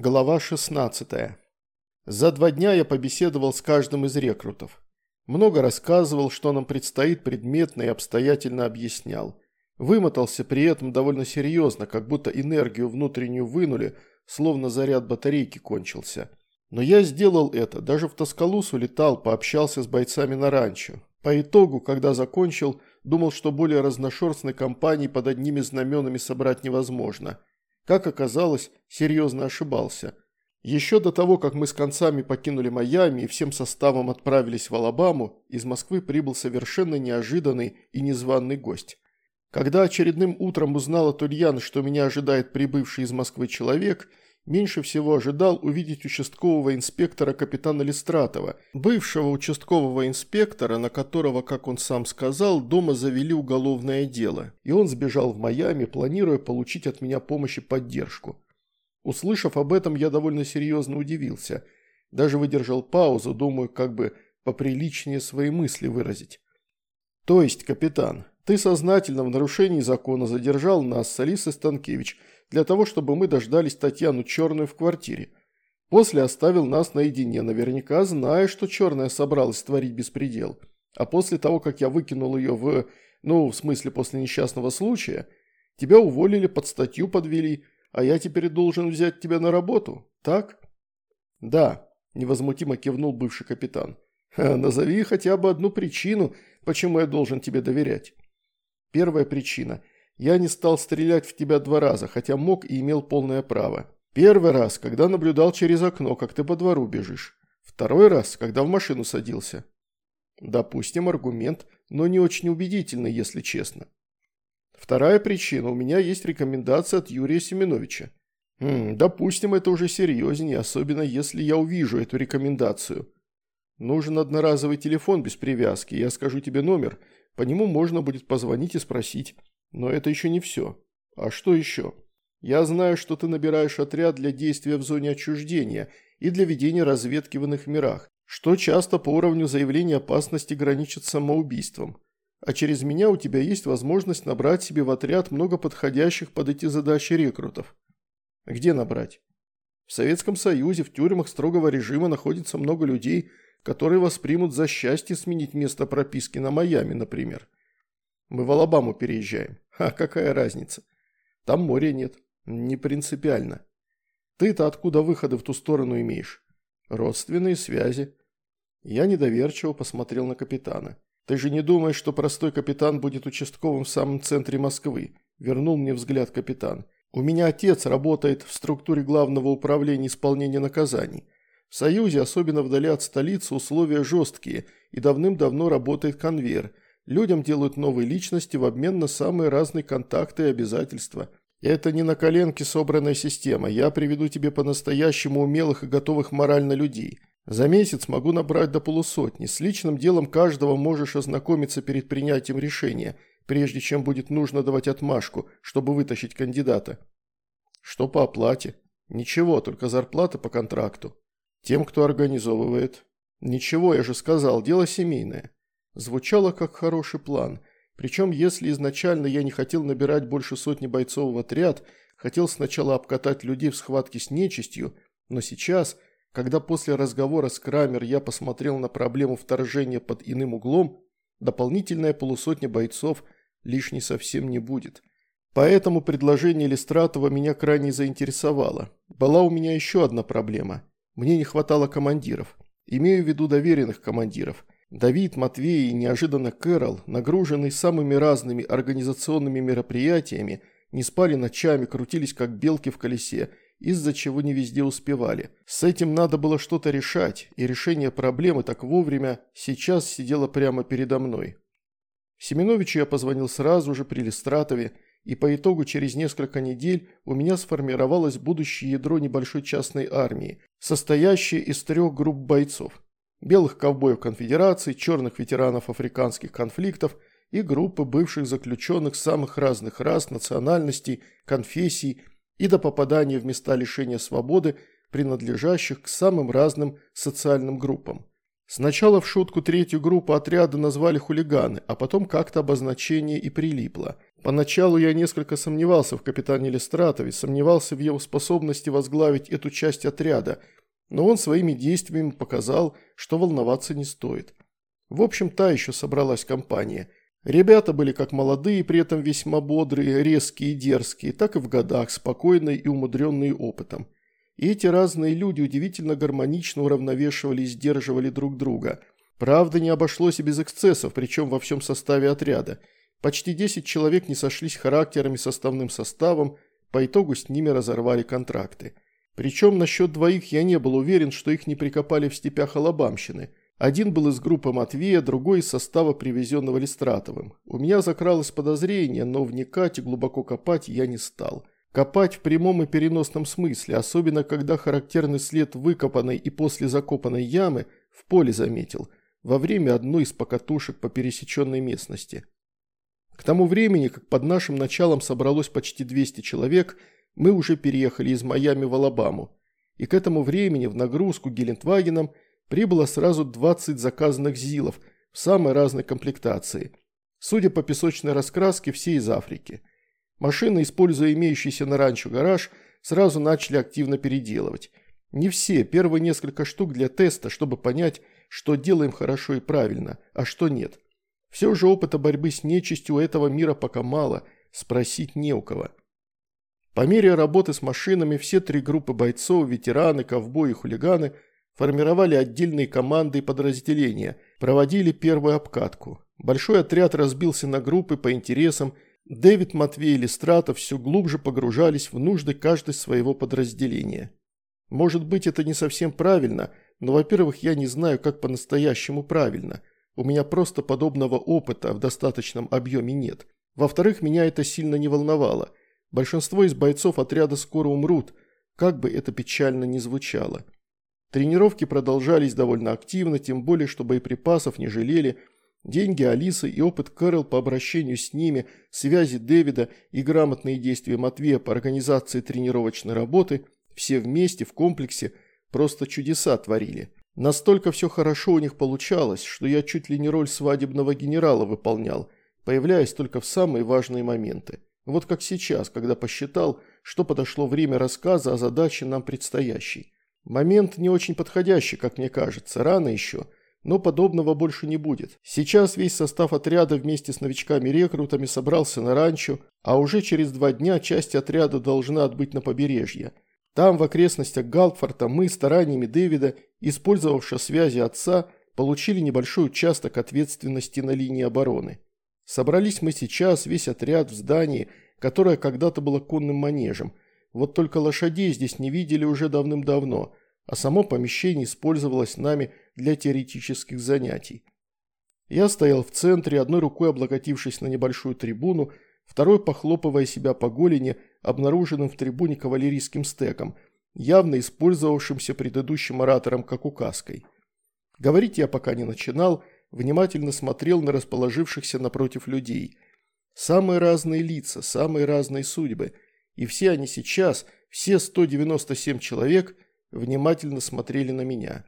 Глава 16. За два дня я побеседовал с каждым из рекрутов. Много рассказывал, что нам предстоит предметно и обстоятельно объяснял. Вымотался при этом довольно серьезно, как будто энергию внутреннюю вынули, словно заряд батарейки кончился. Но я сделал это, даже в Тоскалус улетал, пообщался с бойцами на ранчо. По итогу, когда закончил, думал, что более разношерстной компании под одними знаменами собрать невозможно – как оказалось, серьезно ошибался. Еще до того, как мы с концами покинули Майами и всем составом отправились в Алабаму, из Москвы прибыл совершенно неожиданный и незваный гость. Когда очередным утром узнал от Ульяны, что меня ожидает прибывший из Москвы человек – меньше всего ожидал увидеть участкового инспектора капитана Листратова, бывшего участкового инспектора, на которого, как он сам сказал, дома завели уголовное дело, и он сбежал в Майами, планируя получить от меня помощь и поддержку. Услышав об этом, я довольно серьезно удивился. Даже выдержал паузу, думаю, как бы поприличнее свои мысли выразить. «То есть, капитан, ты сознательно в нарушении закона задержал нас с Алисой Станкевич – для того, чтобы мы дождались Татьяну Черную в квартире. После оставил нас наедине, наверняка зная, что Черная собралась творить беспредел. А после того, как я выкинул ее в... ну, в смысле, после несчастного случая, тебя уволили, под статью подвели, а я теперь должен взять тебя на работу, так? Да, невозмутимо кивнул бывший капитан. назови хотя бы одну причину, почему я должен тебе доверять. Первая причина – я не стал стрелять в тебя два раза, хотя мог и имел полное право. Первый раз, когда наблюдал через окно, как ты по двору бежишь. Второй раз, когда в машину садился. Допустим, аргумент, но не очень убедительный, если честно. Вторая причина. У меня есть рекомендация от Юрия Семеновича. Хм, допустим, это уже серьезнее, особенно если я увижу эту рекомендацию. Нужен одноразовый телефон без привязки, я скажу тебе номер. По нему можно будет позвонить и спросить. Но это еще не все. А что еще? Я знаю, что ты набираешь отряд для действия в зоне отчуждения и для ведения разведки в иных мирах, что часто по уровню заявления опасности граничит с самоубийством. А через меня у тебя есть возможность набрать себе в отряд много подходящих под эти задачи рекрутов. Где набрать? В Советском Союзе в тюрьмах строгого режима находится много людей, которые воспримут за счастье сменить место прописки на Майами, например. Мы в Алабаму переезжаем. А какая разница? Там моря нет. Не принципиально. Ты-то откуда выходы в ту сторону имеешь? Родственные связи. Я недоверчиво посмотрел на капитана. Ты же не думаешь, что простой капитан будет участковым в самом центре Москвы? Вернул мне взгляд капитан. У меня отец работает в структуре главного управления исполнения наказаний. В Союзе, особенно вдали от столицы, условия жесткие, и давным-давно работает конвейер – Людям делают новые личности в обмен на самые разные контакты и обязательства. Это не на коленке собранная система. Я приведу тебе по-настоящему умелых и готовых морально людей. За месяц могу набрать до полусотни. С личным делом каждого можешь ознакомиться перед принятием решения, прежде чем будет нужно давать отмашку, чтобы вытащить кандидата. Что по оплате? Ничего, только зарплата по контракту. Тем, кто организовывает. Ничего, я же сказал, дело семейное. Звучало как хороший план. Причем, если изначально я не хотел набирать больше сотни бойцов в отряд, хотел сначала обкатать людей в схватке с нечистью, но сейчас, когда после разговора с Крамер я посмотрел на проблему вторжения под иным углом, дополнительная полусотня бойцов лишней совсем не будет. Поэтому предложение Листратова меня крайне заинтересовало. Была у меня еще одна проблема. Мне не хватало командиров. Имею в виду доверенных командиров – Давид, Матвей и неожиданно Кэрол, нагруженные самыми разными организационными мероприятиями, не спали ночами, крутились как белки в колесе, из-за чего не везде успевали. С этим надо было что-то решать, и решение проблемы так вовремя сейчас сидело прямо передо мной. Семеновичу я позвонил сразу же при Листратове, и по итогу через несколько недель у меня сформировалось будущее ядро небольшой частной армии, состоящее из трех групп бойцов – белых ковбоев конфедерации, черных ветеранов африканских конфликтов и группы бывших заключенных самых разных рас, национальностей, конфессий и до попадания в места лишения свободы, принадлежащих к самым разным социальным группам. Сначала в шутку третью группу отряда назвали хулиганы, а потом как-то обозначение и прилипло. Поначалу я несколько сомневался в капитане Лестратове, сомневался в его способности возглавить эту часть отряда, но он своими действиями показал, что волноваться не стоит. В общем, та еще собралась компания. Ребята были как молодые, при этом весьма бодрые, резкие и дерзкие, так и в годах, спокойные и умудренные опытом. И эти разные люди удивительно гармонично уравновешивали и сдерживали друг друга. Правда, не обошлось и без эксцессов, причем во всем составе отряда. Почти 10 человек не сошлись характерами составным составом, по итогу с ними разорвали контракты. Причем насчет двоих я не был уверен, что их не прикопали в степях Алабамщины. Один был из группы Матвея, другой из состава, привезенного Листратовым. У меня закралось подозрение, но вникать и глубоко копать я не стал. Копать в прямом и переносном смысле, особенно когда характерный след выкопанной и после закопанной ямы в поле заметил, во время одной из покатушек по пересеченной местности. К тому времени, как под нашим началом собралось почти 200 человек, мы уже переехали из Майами в Алабаму. И к этому времени в нагрузку Гелендвагеном прибыло сразу 20 заказанных ЗИЛов в самой разной комплектации. Судя по песочной раскраске, все из Африки – Машины, используя имеющийся на ранчо гараж, сразу начали активно переделывать. Не все, первые несколько штук для теста, чтобы понять, что делаем хорошо и правильно, а что нет. Все же опыта борьбы с нечистью этого мира пока мало, спросить не у кого. По мере работы с машинами все три группы бойцов, ветераны, ковбои и хулиганы формировали отдельные команды и подразделения, проводили первую обкатку. Большой отряд разбился на группы по интересам Дэвид, Матвей и Листратов все глубже погружались в нужды каждой своего подразделения. Может быть, это не совсем правильно, но, во-первых, я не знаю, как по-настоящему правильно. У меня просто подобного опыта в достаточном объеме нет. Во-вторых, меня это сильно не волновало. Большинство из бойцов отряда скоро умрут, как бы это печально ни звучало. Тренировки продолжались довольно активно, тем более, что боеприпасов не жалели – Деньги Алисы и опыт Кэрол по обращению с ними, связи Дэвида и грамотные действия Матвея по организации тренировочной работы все вместе в комплексе просто чудеса творили. Настолько все хорошо у них получалось, что я чуть ли не роль свадебного генерала выполнял, появляясь только в самые важные моменты. Вот как сейчас, когда посчитал, что подошло время рассказа о задаче нам предстоящей. Момент не очень подходящий, как мне кажется, рано еще – но подобного больше не будет. Сейчас весь состав отряда вместе с новичками-рекрутами собрался на ранчо, а уже через два дня часть отряда должна отбыть на побережье. Там, в окрестностях Галфорта, мы стараниями Дэвида, использовавши связи отца, получили небольшой участок ответственности на линии обороны. Собрались мы сейчас, весь отряд в здании, которое когда-то было конным манежем. Вот только лошадей здесь не видели уже давным-давно – а само помещение использовалось нами для теоретических занятий. Я стоял в центре, одной рукой облокотившись на небольшую трибуну, второй похлопывая себя по голени, обнаруженным в трибуне кавалерийским стеком, явно использовавшимся предыдущим оратором как указкой. Говорить я пока не начинал, внимательно смотрел на расположившихся напротив людей. Самые разные лица, самые разные судьбы, и все они сейчас, все 197 человек – внимательно смотрели на меня.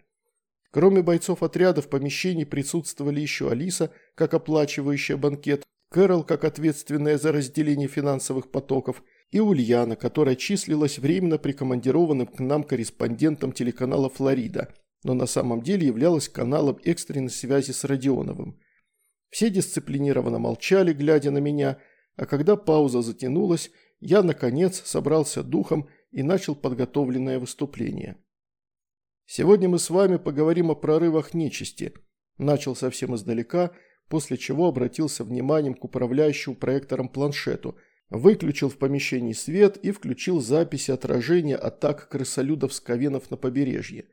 Кроме бойцов отряда в помещении присутствовали еще Алиса, как оплачивающая банкет, Кэрол, как ответственная за разделение финансовых потоков, и Ульяна, которая числилась временно прикомандированным к нам корреспондентом телеканала «Флорида», но на самом деле являлась каналом экстренной связи с Родионовым. Все дисциплинированно молчали, глядя на меня, а когда пауза затянулась, я, наконец, собрался духом и начал подготовленное выступление. Сегодня мы с вами поговорим о прорывах нечисти. Начал совсем издалека, после чего обратился вниманием к управляющему проектором планшету, выключил в помещении свет и включил записи отражения атак крысолюдов-сковенов на побережье.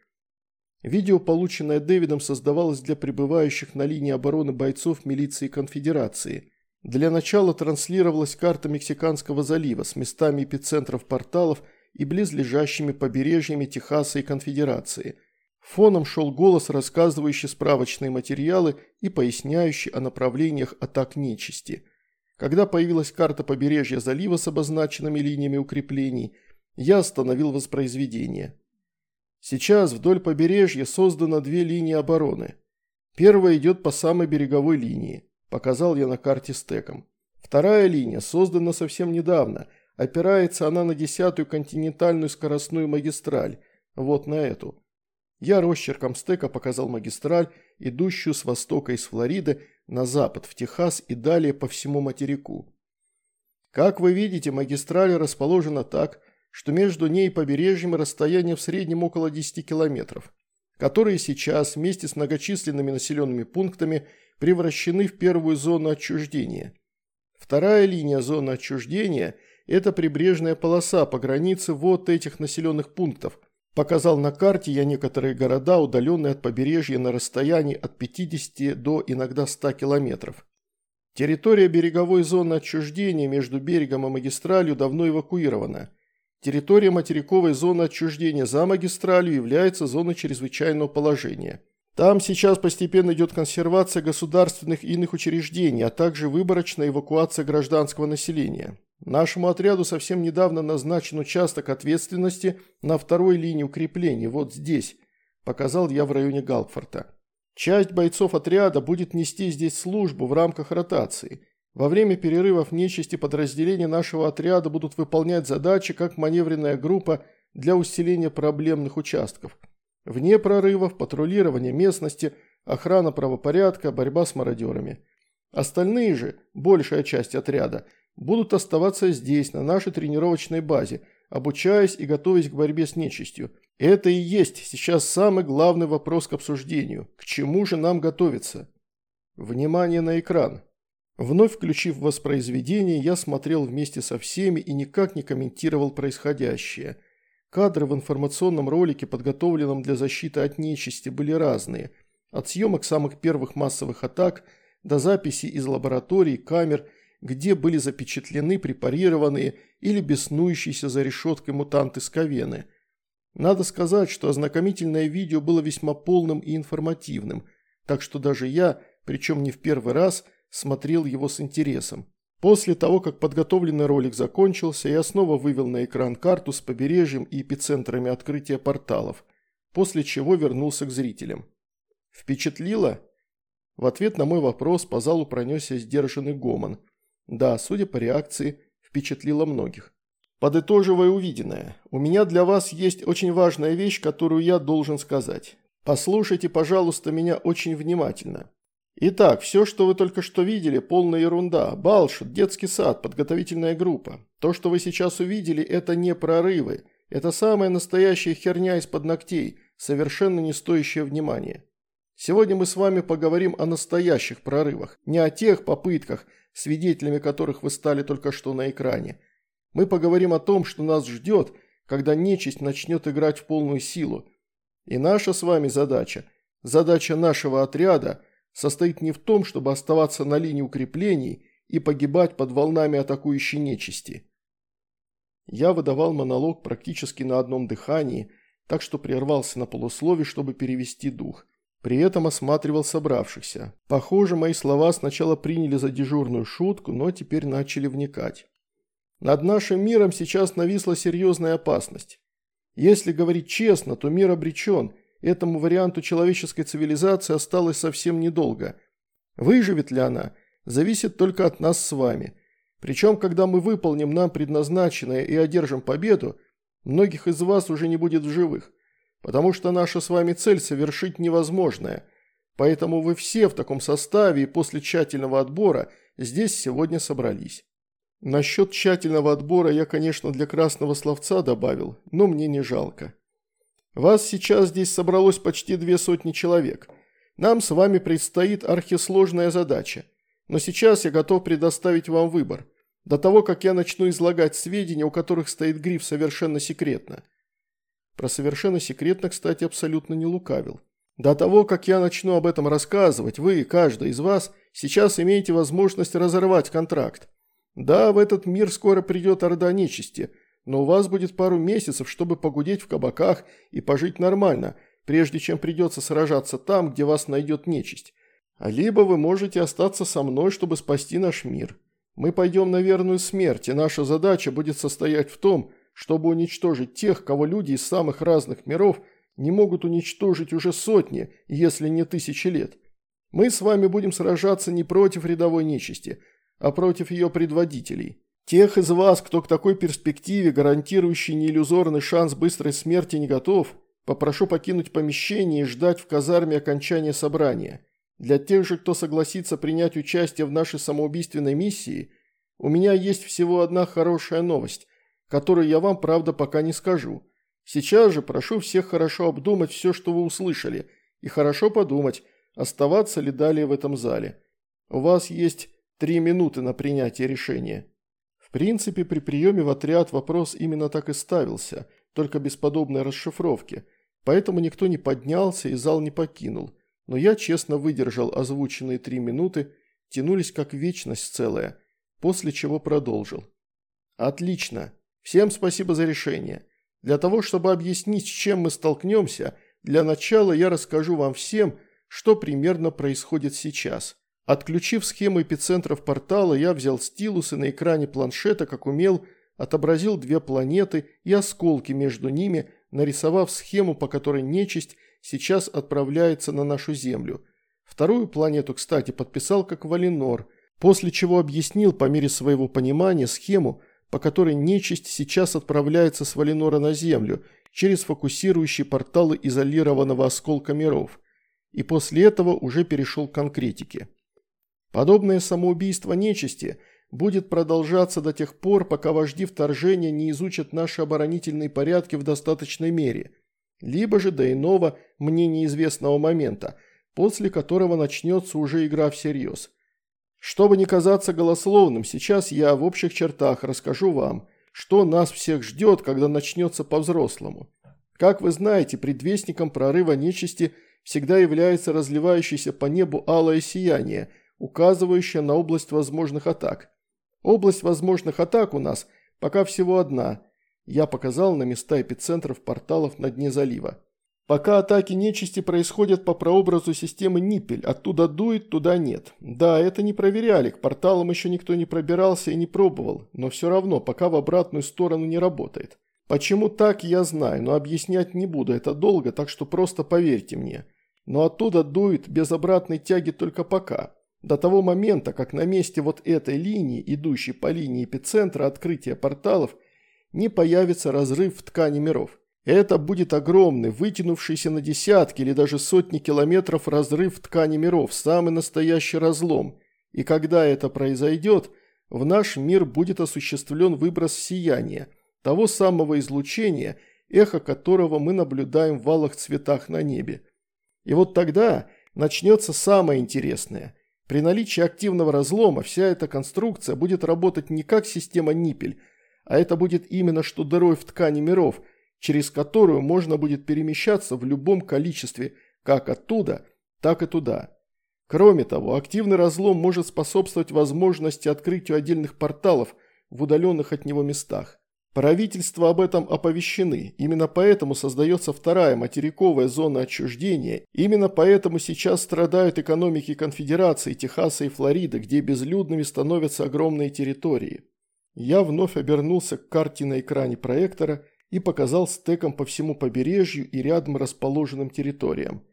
Видео, полученное Дэвидом, создавалось для пребывающих на линии обороны бойцов милиции конфедерации. Для начала транслировалась карта Мексиканского залива с местами эпицентров порталов – и близлежащими побережьями Техаса и Конфедерации. Фоном шел голос, рассказывающий справочные материалы и поясняющий о направлениях атак нечисти. Когда появилась карта побережья залива с обозначенными линиями укреплений, я остановил воспроизведение. Сейчас вдоль побережья создано две линии обороны. Первая идет по самой береговой линии, показал я на карте стеком. Вторая линия создана совсем недавно, опирается она на десятую континентальную скоростную магистраль, вот на эту. Я росчерком стека показал магистраль, идущую с востока из Флориды на запад, в Техас и далее по всему материку. Как вы видите, магистраль расположена так, что между ней и побережьем расстояние в среднем около 10 километров, которые сейчас вместе с многочисленными населенными пунктами превращены в первую зону отчуждения. Вторая линия зоны отчуждения – это прибрежная полоса по границе вот этих населенных пунктов. Показал на карте я некоторые города, удаленные от побережья на расстоянии от 50 до иногда 100 километров. Территория береговой зоны отчуждения между берегом и магистралью давно эвакуирована. Территория материковой зоны отчуждения за магистралью является зоной чрезвычайного положения. Там сейчас постепенно идет консервация государственных и иных учреждений, а также выборочная эвакуация гражданского населения. Нашему отряду совсем недавно назначен участок ответственности на второй линии укреплений, вот здесь, показал я в районе Галкфорта. Часть бойцов отряда будет нести здесь службу в рамках ротации. Во время перерывов нечисти подразделения нашего отряда будут выполнять задачи как маневренная группа для усиления проблемных участков. Вне прорывов, патрулирование местности, охрана правопорядка, борьба с мародерами. Остальные же, большая часть отряда, будут оставаться здесь, на нашей тренировочной базе, обучаясь и готовясь к борьбе с нечистью – это и есть сейчас самый главный вопрос к обсуждению. К чему же нам готовиться? Внимание на экран. Вновь включив воспроизведение, я смотрел вместе со всеми и никак не комментировал происходящее. Кадры в информационном ролике, подготовленном для защиты от нечисти, были разные. От съемок самых первых массовых атак до записей из лабораторий, камер, где были запечатлены препарированные или беснующиеся за решеткой мутанты Сковены – надо сказать, что ознакомительное видео было весьма полным и информативным, так что даже я, причем не в первый раз, смотрел его с интересом. После того, как подготовленный ролик закончился, я снова вывел на экран карту с побережьем и эпицентрами открытия порталов, после чего вернулся к зрителям. Впечатлило? В ответ на мой вопрос по залу пронесся сдержанный гомон. Да, судя по реакции, впечатлило многих. Подытоживая увиденное, у меня для вас есть очень важная вещь, которую я должен сказать. Послушайте, пожалуйста, меня очень внимательно. Итак, все, что вы только что видели, полная ерунда. Балшут, детский сад, подготовительная группа. То, что вы сейчас увидели, это не прорывы. Это самая настоящая херня из-под ногтей, совершенно не стоящая внимания. Сегодня мы с вами поговорим о настоящих прорывах, не о тех попытках, свидетелями которых вы стали только что на экране, мы поговорим о том, что нас ждет, когда нечисть начнет играть в полную силу. И наша с вами задача, задача нашего отряда, состоит не в том, чтобы оставаться на линии укреплений и погибать под волнами атакующей нечисти. Я выдавал монолог практически на одном дыхании, так что прервался на полуслове, чтобы перевести дух. При этом осматривал собравшихся. Похоже, мои слова сначала приняли за дежурную шутку, но теперь начали вникать. Над нашим миром сейчас нависла серьезная опасность. Если говорить честно, то мир обречен, этому варианту человеческой цивилизации осталось совсем недолго. Выживет ли она, зависит только от нас с вами. Причем, когда мы выполним нам предназначенное и одержим победу, многих из вас уже не будет в живых, потому что наша с вами цель совершить невозможное. Поэтому вы все в таком составе и после тщательного отбора здесь сегодня собрались. Насчет тщательного отбора я, конечно, для красного словца добавил, но мне не жалко. Вас сейчас здесь собралось почти две сотни человек. Нам с вами предстоит архисложная задача. Но сейчас я готов предоставить вам выбор. До того, как я начну излагать сведения, у которых стоит гриф «совершенно секретно». Про «совершенно секретно», кстати, абсолютно не лукавил. До того, как я начну об этом рассказывать, вы, каждый из вас, сейчас имеете возможность разорвать контракт. Да, в этот мир скоро придет орда нечисти, но у вас будет пару месяцев, чтобы погудеть в кабаках и пожить нормально, прежде чем придется сражаться там, где вас найдет нечисть. А либо вы можете остаться со мной, чтобы спасти наш мир. Мы пойдем на верную смерть, и наша задача будет состоять в том, чтобы уничтожить тех, кого люди из самых разных миров не могут уничтожить уже сотни, если не тысячи лет. Мы с вами будем сражаться не против рядовой нечисти, а против ее предводителей. Тех из вас, кто к такой перспективе, гарантирующей неиллюзорный шанс быстрой смерти, не готов, попрошу покинуть помещение и ждать в казарме окончания собрания. Для тех же, кто согласится принять участие в нашей самоубийственной миссии, у меня есть всего одна хорошая новость, которую я вам, правда, пока не скажу. Сейчас же прошу всех хорошо обдумать все, что вы услышали, и хорошо подумать, оставаться ли далее в этом зале. У вас есть три минуты на принятие решения. В принципе, при приеме в отряд вопрос именно так и ставился, только без подобной расшифровки, поэтому никто не поднялся и зал не покинул. Но я честно выдержал озвученные три минуты, тянулись как вечность целая, после чего продолжил. Отлично. Всем спасибо за решение. Для того, чтобы объяснить, с чем мы столкнемся, для начала я расскажу вам всем, что примерно происходит сейчас. Отключив схему эпицентров портала, я взял стилус и на экране планшета, как умел, отобразил две планеты и осколки между ними, нарисовав схему, по которой нечисть сейчас отправляется на нашу Землю. Вторую планету, кстати, подписал как Валинор, после чего объяснил по мере своего понимания схему, по которой нечисть сейчас отправляется с Валинора на Землю через фокусирующие порталы изолированного осколка миров. И после этого уже перешел к конкретике. Подобное самоубийство нечисти будет продолжаться до тех пор, пока вожди вторжения не изучат наши оборонительные порядки в достаточной мере, либо же до иного, мне неизвестного момента, после которого начнется уже игра всерьез. Чтобы не казаться голословным, сейчас я в общих чертах расскажу вам, что нас всех ждет, когда начнется по-взрослому. Как вы знаете, предвестником прорыва нечисти всегда является разливающееся по небу алое сияние, указывающее на область возможных атак. Область возможных атак у нас пока всего одна. Я показал на места эпицентров порталов на дне залива. Пока атаки нечисти происходят по прообразу системы Ниппель, оттуда дует, туда нет. Да, это не проверяли, к порталам еще никто не пробирался и не пробовал, но все равно пока в обратную сторону не работает. Почему так, я знаю, но объяснять не буду, это долго, так что просто поверьте мне. Но оттуда дует без обратной тяги только пока. До того момента, как на месте вот этой линии, идущей по линии эпицентра открытия порталов, не появится разрыв в ткани миров. Это будет огромный, вытянувшийся на десятки или даже сотни километров разрыв в ткани миров, самый настоящий разлом. И когда это произойдет, в наш мир будет осуществлен выброс сияния, того самого излучения, эхо которого мы наблюдаем в валах цветах на небе. И вот тогда начнется самое интересное. При наличии активного разлома вся эта конструкция будет работать не как система Ниппель, а это будет именно что дырой в ткани миров – через которую можно будет перемещаться в любом количестве как оттуда, так и туда. Кроме того, активный разлом может способствовать возможности открытию отдельных порталов в удаленных от него местах. Правительства об этом оповещены, именно поэтому создается вторая материковая зона отчуждения, именно поэтому сейчас страдают экономики конфедерации Техаса и Флориды, где безлюдными становятся огромные территории. Я вновь обернулся к карте на экране проектора – и показал стеком по всему побережью и рядом расположенным территориям.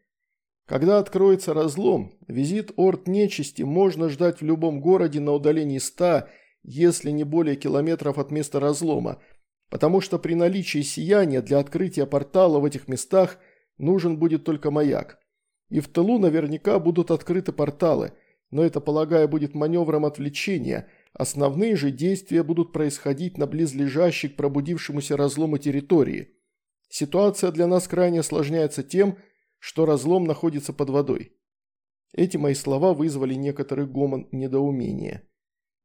Когда откроется разлом, визит орд нечисти можно ждать в любом городе на удалении 100, если не более километров от места разлома, потому что при наличии сияния для открытия портала в этих местах нужен будет только маяк. И в тылу наверняка будут открыты порталы, но это, полагаю, будет маневром отвлечения – Основные же действия будут происходить на близлежащей к пробудившемуся разлому территории. Ситуация для нас крайне осложняется тем, что разлом находится под водой. Эти мои слова вызвали некоторый гомон недоумения.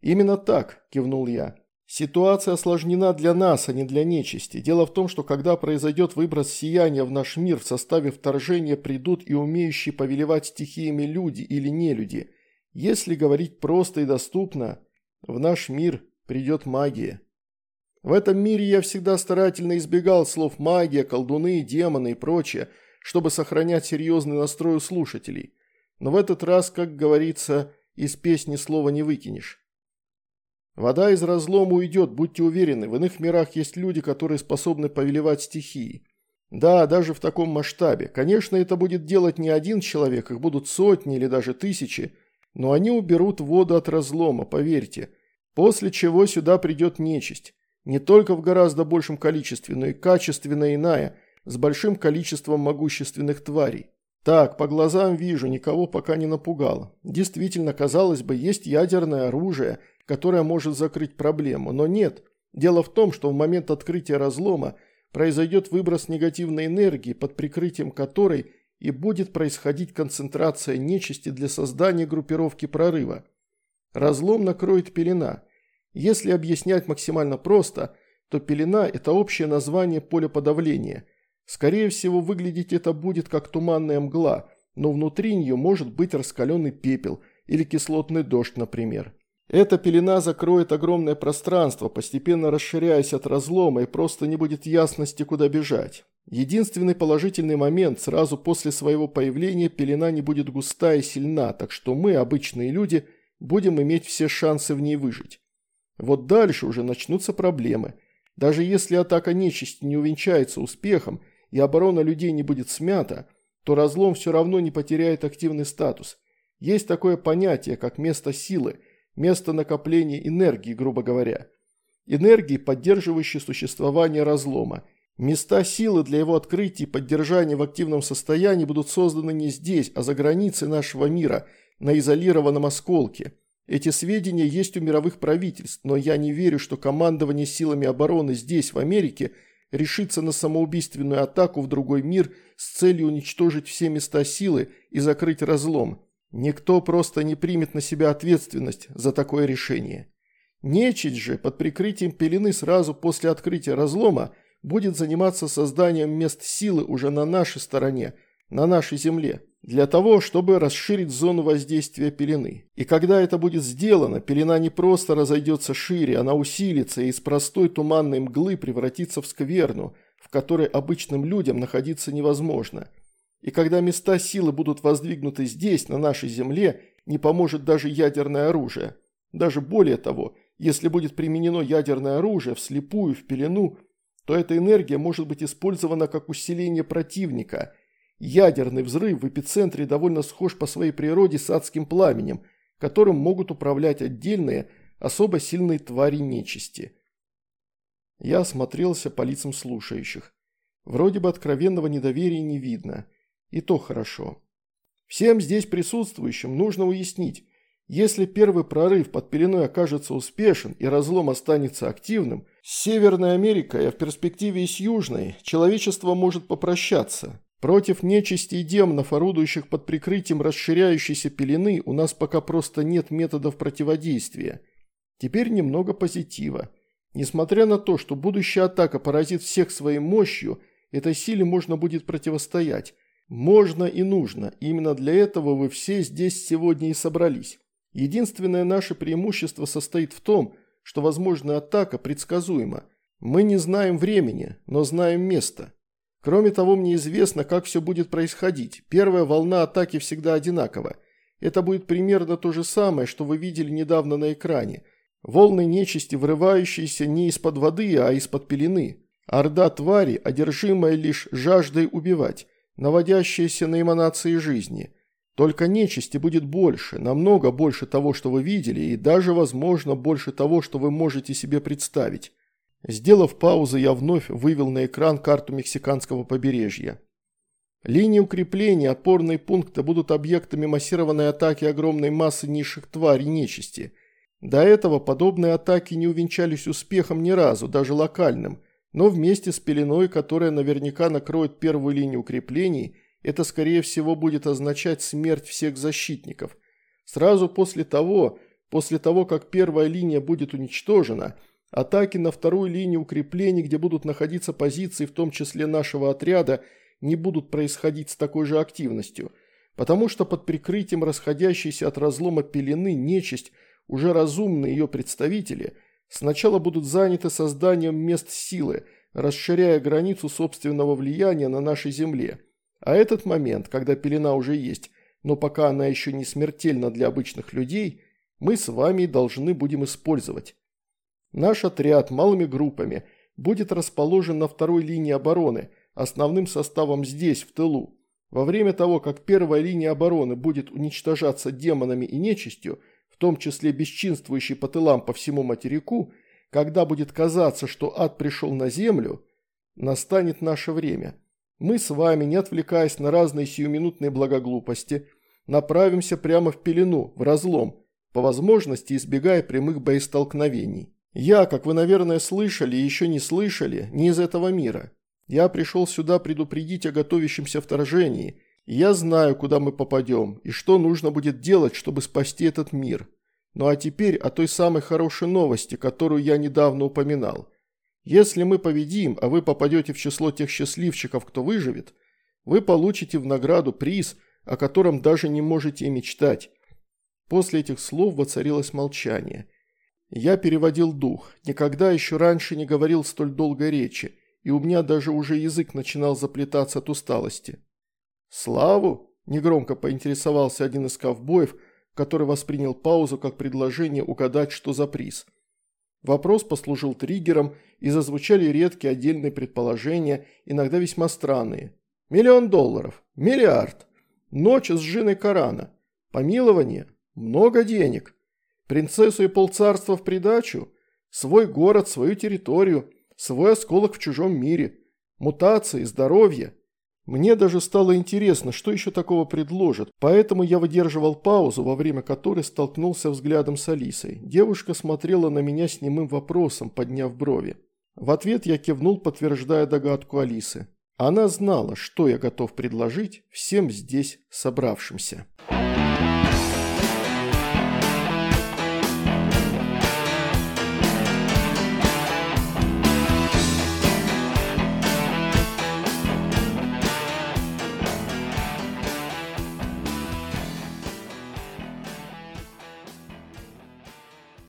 «Именно так», – кивнул я. «Ситуация осложнена для нас, а не для нечисти. Дело в том, что когда произойдет выброс сияния в наш мир, в составе вторжения придут и умеющие повелевать стихиями люди или нелюди. Если говорить просто и доступно – в наш мир придет магия. В этом мире я всегда старательно избегал слов магия, колдуны, демоны и прочее, чтобы сохранять серьезный настрой у слушателей. Но в этот раз, как говорится, из песни слова не выкинешь. Вода из разлома уйдет, будьте уверены, в иных мирах есть люди, которые способны повелевать стихией. Да, даже в таком масштабе. Конечно, это будет делать не один человек, их будут сотни или даже тысячи, но они уберут воду от разлома, поверьте. После чего сюда придет нечисть. Не только в гораздо большем количестве, но и качественно иная, с большим количеством могущественных тварей. Так, по глазам вижу, никого пока не напугало. Действительно, казалось бы, есть ядерное оружие, которое может закрыть проблему, но нет. Дело в том, что в момент открытия разлома произойдет выброс негативной энергии, под прикрытием которой и будет происходить концентрация нечисти для создания группировки прорыва. Разлом накроет пелена. Если объяснять максимально просто, то пелена – это общее название поля подавления. Скорее всего, выглядеть это будет как туманная мгла, но внутри нее может быть раскаленный пепел или кислотный дождь, например. Эта пелена закроет огромное пространство, постепенно расширяясь от разлома, и просто не будет ясности, куда бежать. Единственный положительный момент – сразу после своего появления пелена не будет густая и сильна, так что мы, обычные люди, будем иметь все шансы в ней выжить. Вот дальше уже начнутся проблемы. Даже если атака нечисти не увенчается успехом и оборона людей не будет смята, то разлом все равно не потеряет активный статус. Есть такое понятие, как место силы – место накопления энергии, грубо говоря. Энергии, поддерживающей существование разлома. Места силы для его открытия и поддержания в активном состоянии будут созданы не здесь, а за границей нашего мира, на изолированном осколке. Эти сведения есть у мировых правительств, но я не верю, что командование силами обороны здесь, в Америке, решится на самоубийственную атаку в другой мир с целью уничтожить все места силы и закрыть разлом. Никто просто не примет на себя ответственность за такое решение. Нечисть же под прикрытием пелены сразу после открытия разлома будет заниматься созданием мест силы уже на нашей стороне, на нашей земле, для того, чтобы расширить зону воздействия пелены. И когда это будет сделано, пелена не просто разойдется шире, она усилится и из простой туманной мглы превратится в скверну, в которой обычным людям находиться невозможно – и когда места силы будут воздвигнуты здесь, на нашей земле, не поможет даже ядерное оружие. Даже более того, если будет применено ядерное оружие вслепую, в пелену, то эта энергия может быть использована как усиление противника. Ядерный взрыв в эпицентре довольно схож по своей природе с адским пламенем, которым могут управлять отдельные, особо сильные твари нечисти. Я осмотрелся по лицам слушающих. Вроде бы откровенного недоверия не видно – и то хорошо. Всем здесь присутствующим нужно уяснить, если первый прорыв под пеленой окажется успешен и разлом останется активным, с Северной Америкой, а в перспективе и с Южной, человечество может попрощаться. Против нечисти и демонов, орудующих под прикрытием расширяющейся пелены, у нас пока просто нет методов противодействия. Теперь немного позитива. Несмотря на то, что будущая атака поразит всех своей мощью, этой силе можно будет противостоять. Можно и нужно, именно для этого вы все здесь сегодня и собрались. Единственное наше преимущество состоит в том, что возможная атака предсказуема. Мы не знаем времени, но знаем место. Кроме того, мне известно, как все будет происходить. Первая волна атаки всегда одинакова. Это будет примерно то же самое, что вы видели недавно на экране. Волны нечисти, вырывающиеся не из-под воды, а из-под пелены. Орда твари, одержимая лишь жаждой убивать наводящаяся на эманации жизни. Только нечисти будет больше, намного больше того, что вы видели, и даже, возможно, больше того, что вы можете себе представить. Сделав паузу, я вновь вывел на экран карту мексиканского побережья. Линии укрепления, опорные пункты будут объектами массированной атаки огромной массы низших тварей нечисти. До этого подобные атаки не увенчались успехом ни разу, даже локальным – но вместе с пеленой, которая наверняка накроет первую линию укреплений, это скорее всего будет означать смерть всех защитников. Сразу после того, после того, как первая линия будет уничтожена, атаки на вторую линию укреплений, где будут находиться позиции, в том числе нашего отряда, не будут происходить с такой же активностью, потому что под прикрытием расходящейся от разлома пелены нечисть, уже разумные ее представители – Сначала будут заняты созданием мест силы, расширяя границу собственного влияния на нашей Земле. А этот момент, когда пелена уже есть, но пока она еще не смертельна для обычных людей, мы с вами должны будем использовать. Наш отряд малыми группами будет расположен на второй линии обороны, основным составом здесь, в тылу. Во время того, как первая линия обороны будет уничтожаться демонами и нечистью, том числе бесчинствующей по тылам по всему материку, когда будет казаться, что ад пришел на землю, настанет наше время. Мы с вами, не отвлекаясь на разные сиюминутные благоглупости, направимся прямо в пелену, в разлом, по возможности избегая прямых боестолкновений. Я, как вы, наверное, слышали и еще не слышали, не из этого мира. Я пришел сюда предупредить о готовящемся вторжении, я знаю, куда мы попадем, и что нужно будет делать, чтобы спасти этот мир. Ну а теперь о той самой хорошей новости, которую я недавно упоминал. Если мы победим, а вы попадете в число тех счастливчиков, кто выживет, вы получите в награду приз, о котором даже не можете и мечтать. После этих слов воцарилось молчание. Я переводил дух, никогда еще раньше не говорил столь долгой речи, и у меня даже уже язык начинал заплетаться от усталости. «Славу?» – негромко поинтересовался один из ковбоев, который воспринял паузу как предложение угадать, что за приз. Вопрос послужил триггером, и зазвучали редкие отдельные предположения, иногда весьма странные. «Миллион долларов! Миллиард! Ночь с женой Корана! Помилование! Много денег! Принцессу и полцарства в придачу! Свой город, свою территорию!» свой осколок в чужом мире, мутации, здоровье. Мне даже стало интересно, что еще такого предложат, поэтому я выдерживал паузу, во время которой столкнулся взглядом с Алисой. Девушка смотрела на меня с немым вопросом, подняв брови. В ответ я кивнул, подтверждая догадку Алисы. Она знала, что я готов предложить всем здесь собравшимся.